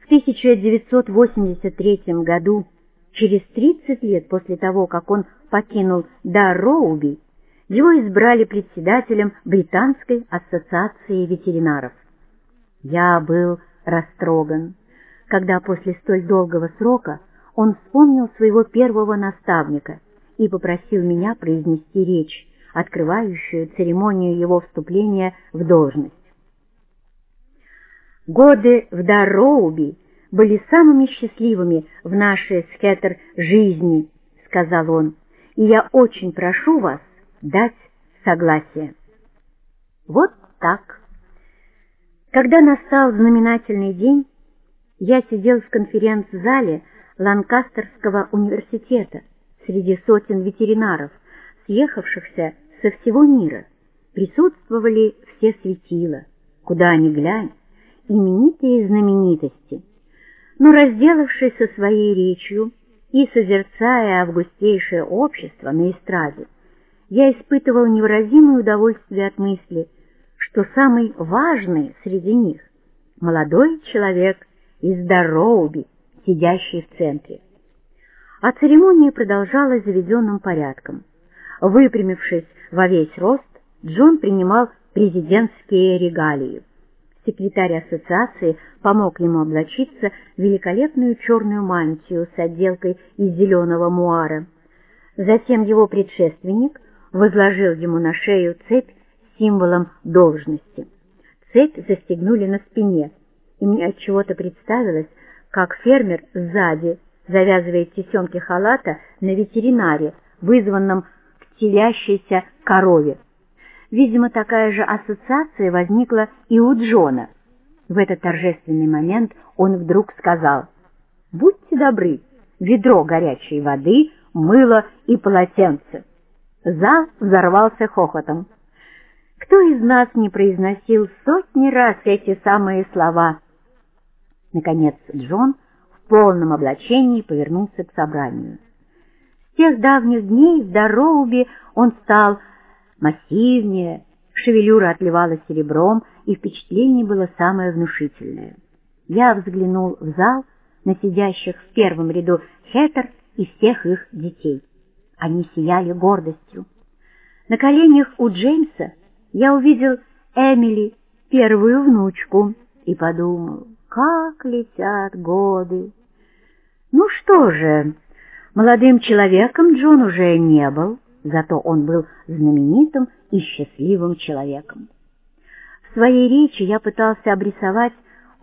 В 1983 году, через 30 лет после того, как он покинул Дарроуби, его избрали председателем Британской ассоциации ветеринаров. Я был растроган, когда после столь долгого срока он вспомнил своего первого наставника и попросил меня произнести речь, открывающую церемонию его вступления в должность. Годы в Дарроуби были самыми счастливыми в нашей скетер жизни, сказал он, и я очень прошу вас дать согласие. Вот так. Когда настал знаменательный день, я сидел в конференц-зале Ланкастерского университета среди сотен ветеринаров, съехавшихся со всего мира. Присутствовали все светила, куда ни глянь, именитые знаменитости. Но разделавшись со своей речью и созерцая августейшее общество на эстраде, я испытывал невыразимое удовольствие от мысли, что самый важный среди них — молодой человек из Дарроуби, сидящий в центре. А церемония продолжалась заведенным порядком. Выпрямившись во весь рост, Джон принимал президентские регалии. Секретарь ассоциации помог ему облачиться в великолепную черную мантию с отделкой из зеленого муара. Затем его предшественник — возложил ему на шею цепь с символом должности. Цепь застегнули на спине, и мне от чего-то представилось, как фермер сзади завязывает тесемки халата на ветеринаре, вызванном к телящейся корове. Видимо, такая же ассоциация возникла и у Джона. В этот торжественный момент он вдруг сказал, «Будьте добры, ведро горячей воды, мыло и полотенце». Зал взорвался хохотом. Кто из нас не произносил сотни раз эти самые слова? Наконец Джон в полном облачении повернулся к собранию. С тех давних дней в Дороубе он стал массивнее, шевелюра отливала серебром, и впечатление было самое внушительное. Я взглянул в зал на сидящих в первом ряду Хеттер и всех их детей. Они сияли гордостью. На коленях у Джеймса я увидел Эмили, первую внучку, и подумал, как летят годы. Ну что же, молодым человеком Джон уже не был, зато он был знаменитым и счастливым человеком. В своей речи я пытался обрисовать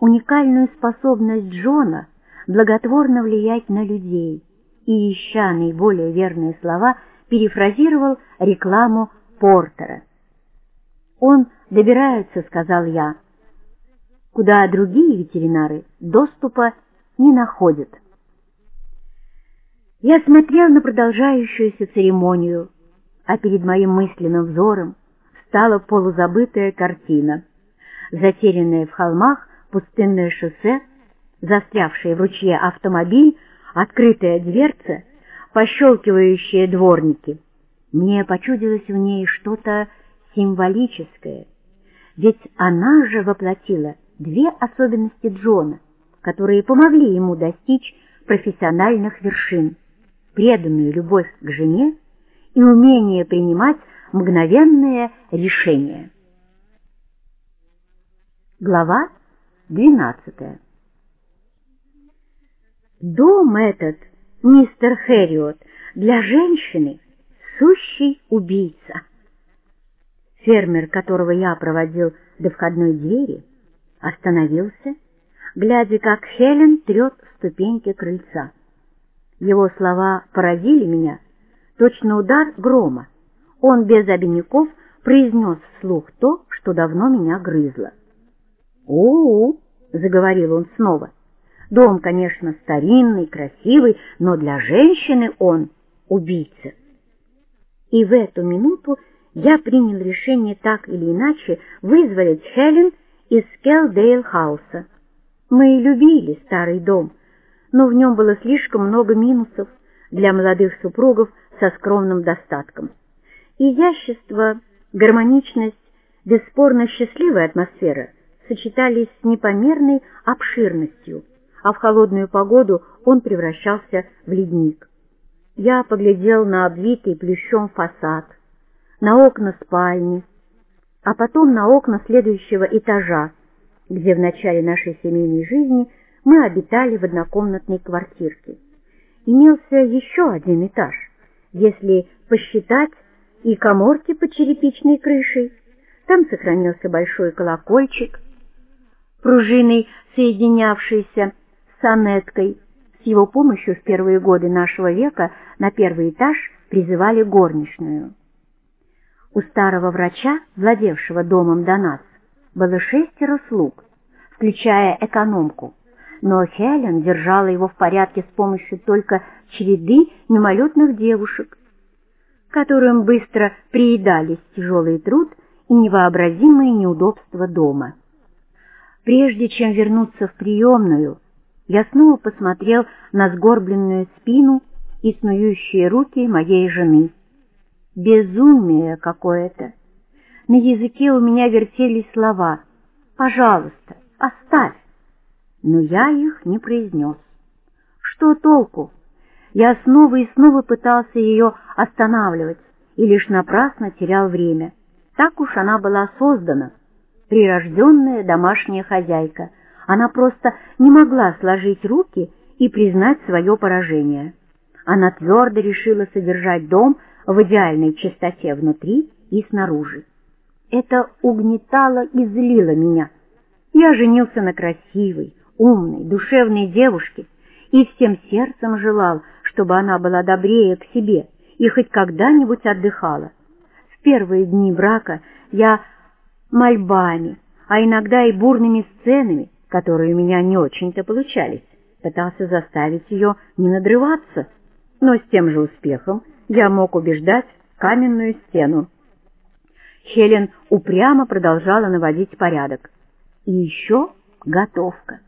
уникальную способность Джона благотворно влиять на людей, и, ища наиболее верные слова, перефразировал рекламу Портера. «Он добирается, — сказал я, — куда другие ветеринары доступа не находят». Я смотрел на продолжающуюся церемонию, а перед моим мысленным взором стала полузабытая картина. Затерянное в холмах пустынное шоссе, застрявший в ручье автомобиль открытая дверца, пощелкивающие дворники. Мне почудилось в ней что-то символическое, ведь она же воплотила две особенности Джона, которые помогли ему достичь профессиональных вершин — преданную любовь к жене и умение принимать мгновенные решения. Глава двенадцатая Дом этот, мистер Хэриот, для женщины сущий убийца. Фермер, которого я проводил до входной двери, остановился, глядя, как Хелен трет ступеньки крыльца. Его слова поразили меня, точно удар грома. Он без обиняков произнес вслух то, что давно меня грызло. «У-у!» — заговорил он снова. Дом, конечно, старинный, красивый, но для женщины он убийца. И в эту минуту я принял решение так или иначе вызволить Хелен из Скелдейл-хауса. Мы любили старый дом, но в нем было слишком много минусов для молодых супругов со скромным достатком. Изящество, гармоничность, бесспорно счастливая атмосфера сочетались с непомерной обширностью, а в холодную погоду он превращался в ледник. Я поглядел на обвитый плющом фасад, на окна спальни, а потом на окна следующего этажа, где в начале нашей семейной жизни мы обитали в однокомнатной квартирке. Имелся еще один этаж, если посчитать и коморки под черепичной крышей. Там сохранился большой колокольчик, пружиной соединявшийся с сонеткой. С его помощью в первые годы нашего века на первый этаж призывали горничную. У старого врача, владевшего домом до нас, было шестеро слуг, включая экономку, но Хелен держала его в порядке с помощью только череды мимолетных девушек, которым быстро приедались тяжелый труд и невообразимые неудобства дома. Прежде чем вернуться в приемную, я снова посмотрел на сгорбленную спину и снующие руки моей жены. Безумие какое-то. На языке у меня вертелись слова «пожалуйста, оставь», но я их не произнес. Что толку? Я снова и снова пытался ее останавливать и лишь напрасно терял время. Так уж она была создана, прирожденная домашняя хозяйка. Она просто не могла сложить руки и признать свое поражение. Она твердо решила содержать дом в идеальной чистоте внутри и снаружи. Это угнетало и злило меня. Я женился на красивой, умной, душевной девушке и всем сердцем желал, чтобы она была добрее к себе и хоть когда-нибудь отдыхала. В первые дни брака я мольбами, а иногда и бурными сценами, которые у меня не очень-то получались, пытался заставить ее не надрываться, но с тем же успехом я мог убеждать каменную стену. Хелен упрямо продолжала наводить порядок. И еще готовка.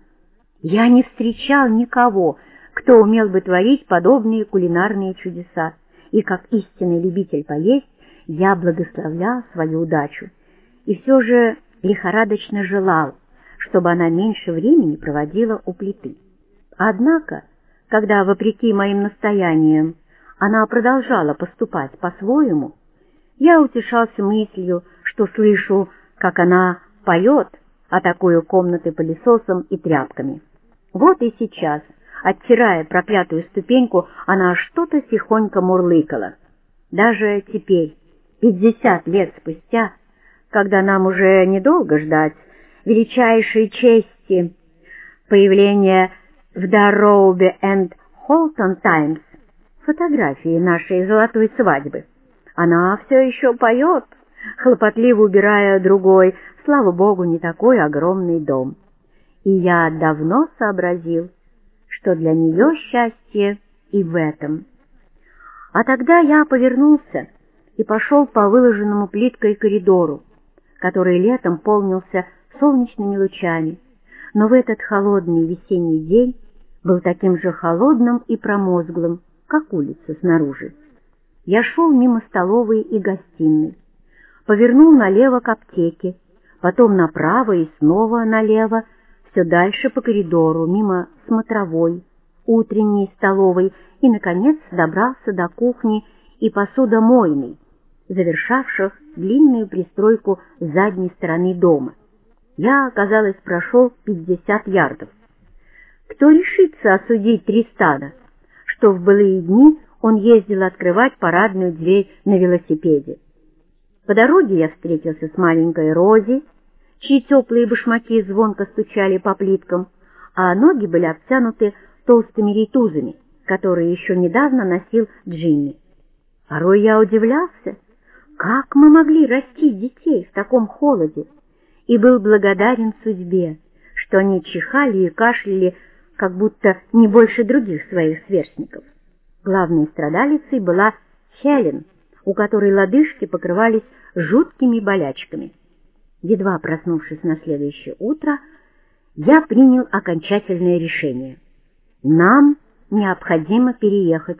Я не встречал никого, кто умел бы творить подобные кулинарные чудеса, и как истинный любитель поесть я благословлял свою удачу. И все же лихорадочно желал, чтобы она меньше времени проводила у плиты. Однако, когда, вопреки моим настояниям, она продолжала поступать по-своему, я утешался мыслью, что слышу, как она поет, атакуя комнаты пылесосом и тряпками. Вот и сейчас, оттирая проклятую ступеньку, она что-то тихонько мурлыкала. Даже теперь, пятьдесят лет спустя, когда нам уже недолго ждать величайшей чести появления в Дарроубе энд Холтон Таймс фотографии нашей золотой свадьбы. Она все еще поет, хлопотливо убирая другой, слава богу, не такой огромный дом. И я давно сообразил, что для нее счастье и в этом. А тогда я повернулся и пошел по выложенному плиткой коридору, который летом полнился солнечными лучами, но в этот холодный весенний день был таким же холодным и промозглым, как улица снаружи. Я шел мимо столовой и гостиной, повернул налево к аптеке, потом направо и снова налево, все дальше по коридору, мимо смотровой, утренней столовой и, наконец, добрался до кухни и посудомойной, завершавших длинную пристройку задней стороны дома. Я, казалось, прошел пятьдесят ярдов. Кто решится осудить Тристана, что в былые дни он ездил открывать парадную дверь на велосипеде? По дороге я встретился с маленькой Рози, чьи теплые башмаки звонко стучали по плиткам, а ноги были обтянуты толстыми ритузами, которые еще недавно носил Джимми. Порой я удивлялся, как мы могли растить детей в таком холоде, и был благодарен судьбе, что они чихали и кашляли, как будто не больше других своих сверстников. Главной страдалицей была Хелен, у которой лодыжки покрывались жуткими болячками. Едва проснувшись на следующее утро, я принял окончательное решение. Нам необходимо переехать.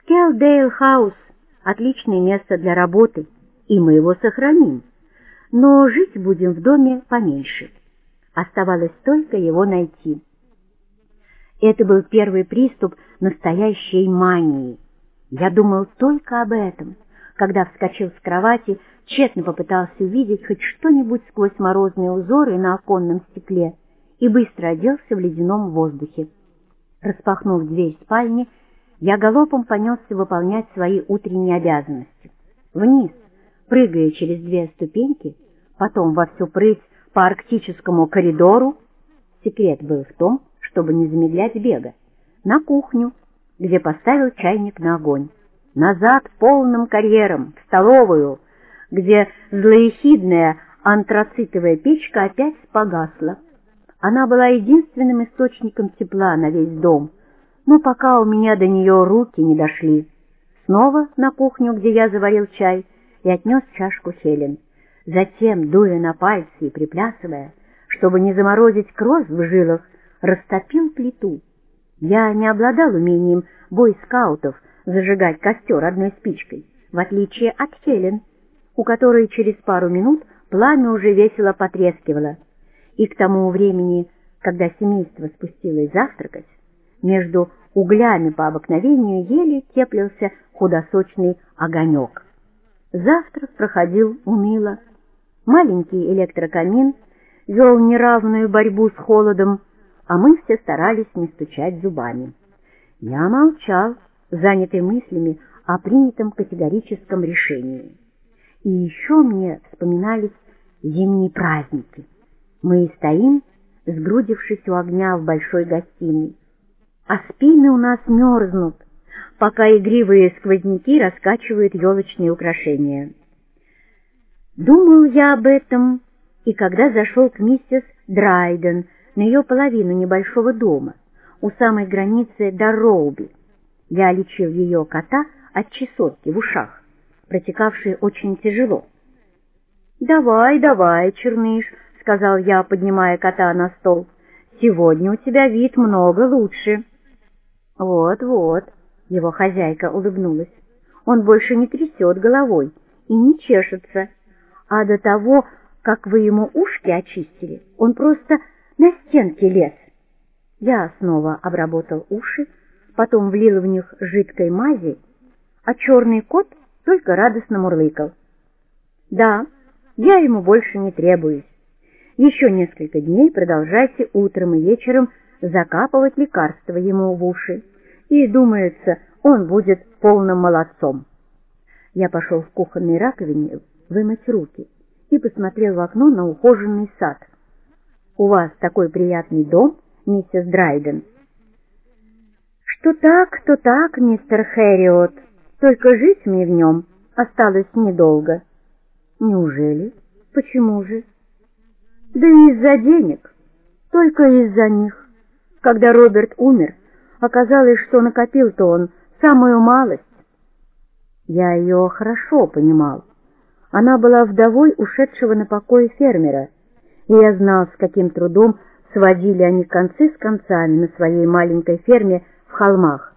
Скелдейл-хаус — отличное место для работы, и мы его сохраним. Но жить будем в доме поменьше. Оставалось только его найти. Это был первый приступ настоящей мании. Я думал только об этом, когда вскочил с кровати, тщетно попытался увидеть хоть что-нибудь сквозь морозные узоры на оконном стекле и быстро оделся в ледяном воздухе. Распахнув дверь спальни, я галопом понесся выполнять свои утренние обязанности. Вниз, прыгая через две ступеньки, потом во всю прыть по арктическому коридору. Секрет был в том, чтобы не замедлять бега. На кухню, где поставил чайник на огонь. Назад полным карьером, в столовую, где злоехидная антрацитовая печка опять погасла. Она была единственным источником тепла на весь дом, но пока у меня до нее руки не дошли. Снова на кухню, где я заварил чай, и отнес чашку Хелен. Затем, дуя на пальцы и приплясывая, чтобы не заморозить кровь в жилах, растопил плиту. Я не обладал умением бойскаутов зажигать костер одной спичкой, в отличие от Хелен, у которой через пару минут пламя уже весело потрескивало. И к тому времени, когда семейство спустилось завтракать, между углями по обыкновению еле теплился худосочный огонек. Завтрак проходил уныло. Маленький электрокамин вел неравную борьбу с холодом, а мы все старались не стучать зубами. Я молчал, занятый мыслями о принятом категорическом решении. И еще мне вспоминались зимние праздники. Мы стоим, сгрудившись у огня в большой гостиной, а спины у нас мерзнут, пока игривые сквозняки раскачивают елочные украшения. Думал я об этом, и когда зашел к миссис Драйден на ее половину небольшого дома, у самой границы Дарроуби, я лечил ее кота от чесотки в ушах, протекавшей очень тяжело. «Давай, давай, черныш», — сказал я, поднимая кота на стол, — «сегодня у тебя вид много лучше». «Вот-вот», его хозяйка улыбнулась. Он больше не трясет головой и не чешется. А до того, как вы ему ушки очистили, он просто на стенке лез. Я снова обработал уши, потом влил в них жидкой мази, а черный кот только радостно мурлыкал. Да, я ему больше не требуюсь. Еще несколько дней продолжайте утром и вечером закапывать лекарства ему в уши и, думается, он будет полным молодцом. Я пошел в кухонной раковине вымыть руки и посмотрел в окно на ухоженный сад. «У вас такой приятный дом, миссис Драйден?» «Что так, то так, мистер Хэриот, только жить мне в нем осталось недолго». «Неужели? Почему же?» «Да из-за денег, только из-за них. Когда Роберт умер, Оказалось, что накопил-то он самую малость. Я ее хорошо понимал. Она была вдовой ушедшего на покой фермера, и я знал, с каким трудом сводили они концы с концами на своей маленькой ферме в холмах.